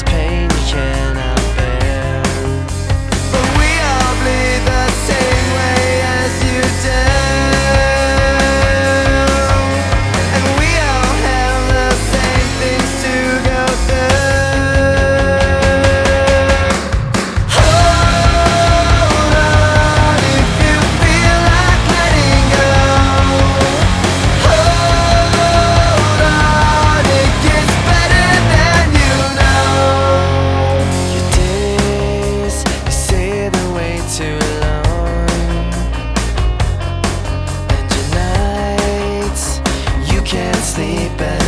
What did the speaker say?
this pain Better.